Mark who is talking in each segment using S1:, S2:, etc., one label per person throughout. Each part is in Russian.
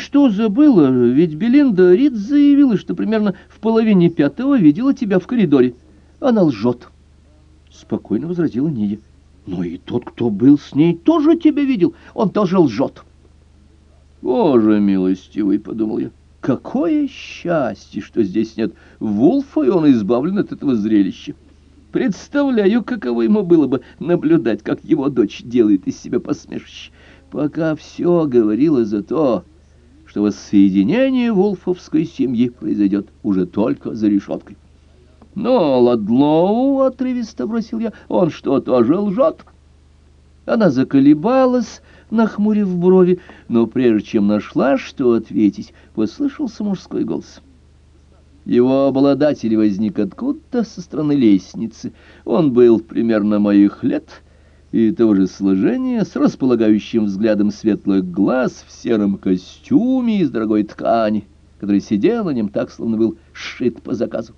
S1: что забыла? Ведь Белинда Рид заявила, что примерно в половине пятого видела тебя в коридоре. Она лжет. Спокойно возразила Ния. Но и тот, кто был с ней, тоже тебя видел. Он тоже лжет. Боже милостивый, подумал я. Какое счастье, что здесь нет Вулфа, и он избавлен от этого зрелища. Представляю, каково ему было бы наблюдать, как его дочь делает из себя посмешище. Пока все говорило за то, что воссоединение Вулфовской семьи произойдет уже только за решеткой. Но Ладлоу, — отрывисто бросил я, — он что, тоже лжет? Она заколебалась, нахмурив брови, но прежде чем нашла, что ответить, послышался мужской голос. Его обладатель возник откуда-то со стороны лестницы. Он был примерно моих лет и того же сложения, с располагающим взглядом светлых глаз в сером костюме из дорогой ткани, который сидел на нем так, словно был сшит по заказу.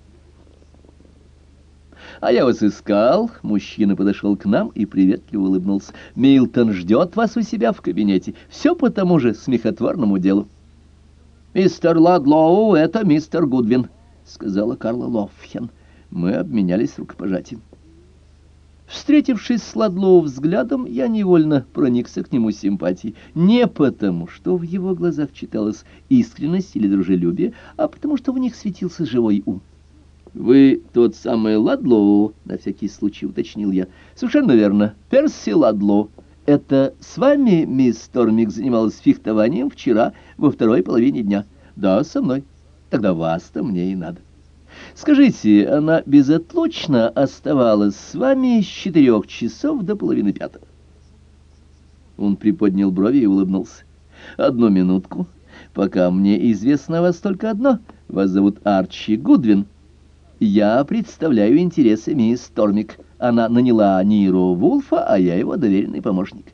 S1: «А я вас искал». Мужчина подошел к нам и приветливо улыбнулся. «Милтон ждет вас у себя в кабинете. Все по тому же смехотворному делу». «Мистер Ладлоу, это мистер Гудвин», — сказала Карла Лофхен. Мы обменялись рукопожатием. Встретившись с Ладлоу взглядом, я невольно проникся к нему симпатией. Не потому, что в его глазах читалась искренность или дружелюбие, а потому, что в них светился живой ум. «Вы тот самый Ладлоу?» — на всякий случай уточнил я. «Совершенно верно. Перси Ладлоу. Это с вами мисс Тормик занималась фехтованием вчера во второй половине дня?» «Да, со мной. Тогда вас-то мне и надо». «Скажите, она безотлучно оставалась с вами с четырех часов до половины пятого?» Он приподнял брови и улыбнулся. «Одну минутку. Пока мне известно о вас только одно. Вас зовут Арчи Гудвин». Я представляю интересы мисс Тормик. Она наняла Ниро Вулфа, а я его доверенный помощник.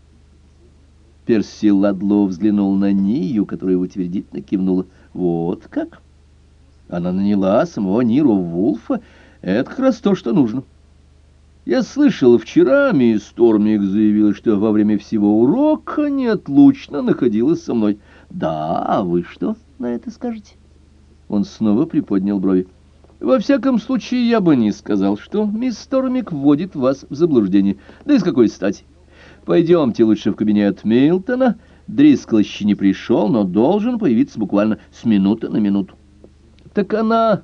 S1: Перси Ладло взглянул на Нию, которая утвердительно кивнула. Вот как? Она наняла самого Ниро Вулфа. Это как раз то, что нужно. Я слышал, вчера мисс Тормик заявила, что во время всего урока неотлучно находилась со мной. Да, а вы что на это скажете? Он снова приподнял брови. Во всяком случае, я бы не сказал, что мисс Стормик вводит вас в заблуждение. Да и с какой стати? Пойдемте лучше в кабинет Милтона. Дрискл еще не пришел, но должен появиться буквально с минуты на минуту. Так она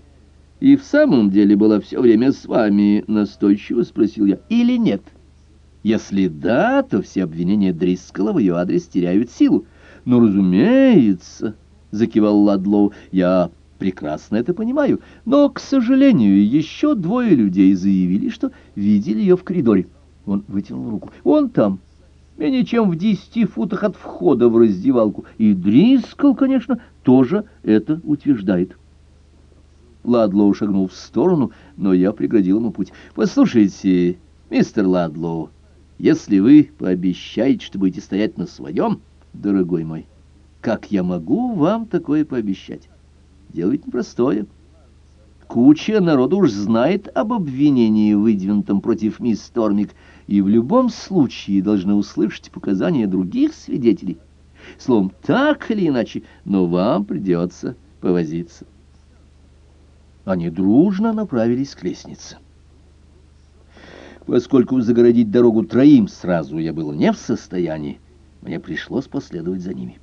S1: и в самом деле была все время с вами, настойчиво спросил я. Или нет? Если да, то все обвинения Дрискала в ее адрес теряют силу. Ну, разумеется, закивал Ладлоу, я прекрасно это понимаю, но, к сожалению, еще двое людей заявили, что видели ее в коридоре. Он вытянул руку. Вон там, менее чем в десяти футах от входа в раздевалку. И Дрискл, конечно, тоже это утверждает. Ладлоу шагнул в сторону, но я преградил ему путь. «Послушайте, мистер Ладлоу, если вы пообещаете, что будете стоять на своем, дорогой мой, как я могу вам такое пообещать?» Дело ведь непростое. Куча народу уж знает об обвинении, выдвинутом против мисс Тормик, и в любом случае должны услышать показания других свидетелей. Словом, так или иначе, но вам придется повозиться. Они дружно направились к лестнице. Поскольку загородить дорогу троим сразу я был не в состоянии, мне пришлось последовать за ними.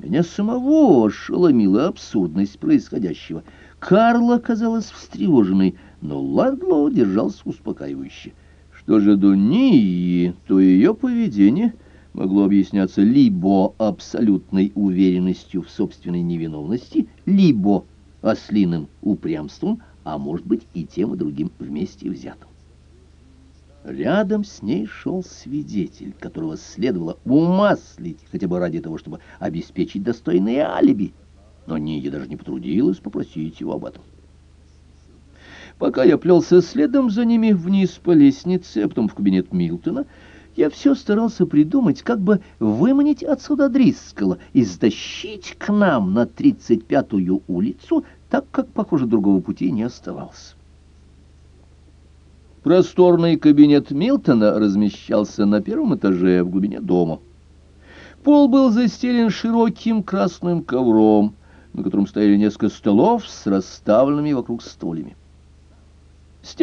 S1: Меня самого ошеломила абсурдность происходящего. Карла казалась встревоженной, но Ладлоу держался успокаивающе. Что же до Нии, то ее поведение могло объясняться либо абсолютной уверенностью в собственной невиновности, либо ослиным упрямством, а может быть и тем и другим вместе взятым. Рядом с ней шел свидетель, которого следовало умаслить, хотя бы ради того, чтобы обеспечить достойное алиби. Но Ния даже не потрудилась попросить его об этом. Пока я плелся следом за ними вниз по лестнице, а потом в кабинет Милтона, я все старался придумать, как бы выманить отсюда Дрискала и стащить к нам на 35-ю улицу, так как, похоже, другого пути не оставалось. Просторный кабинет Милтона размещался на первом этаже в глубине дома. Пол был застелен широким красным ковром, на котором стояли несколько столов с расставленными вокруг стульями.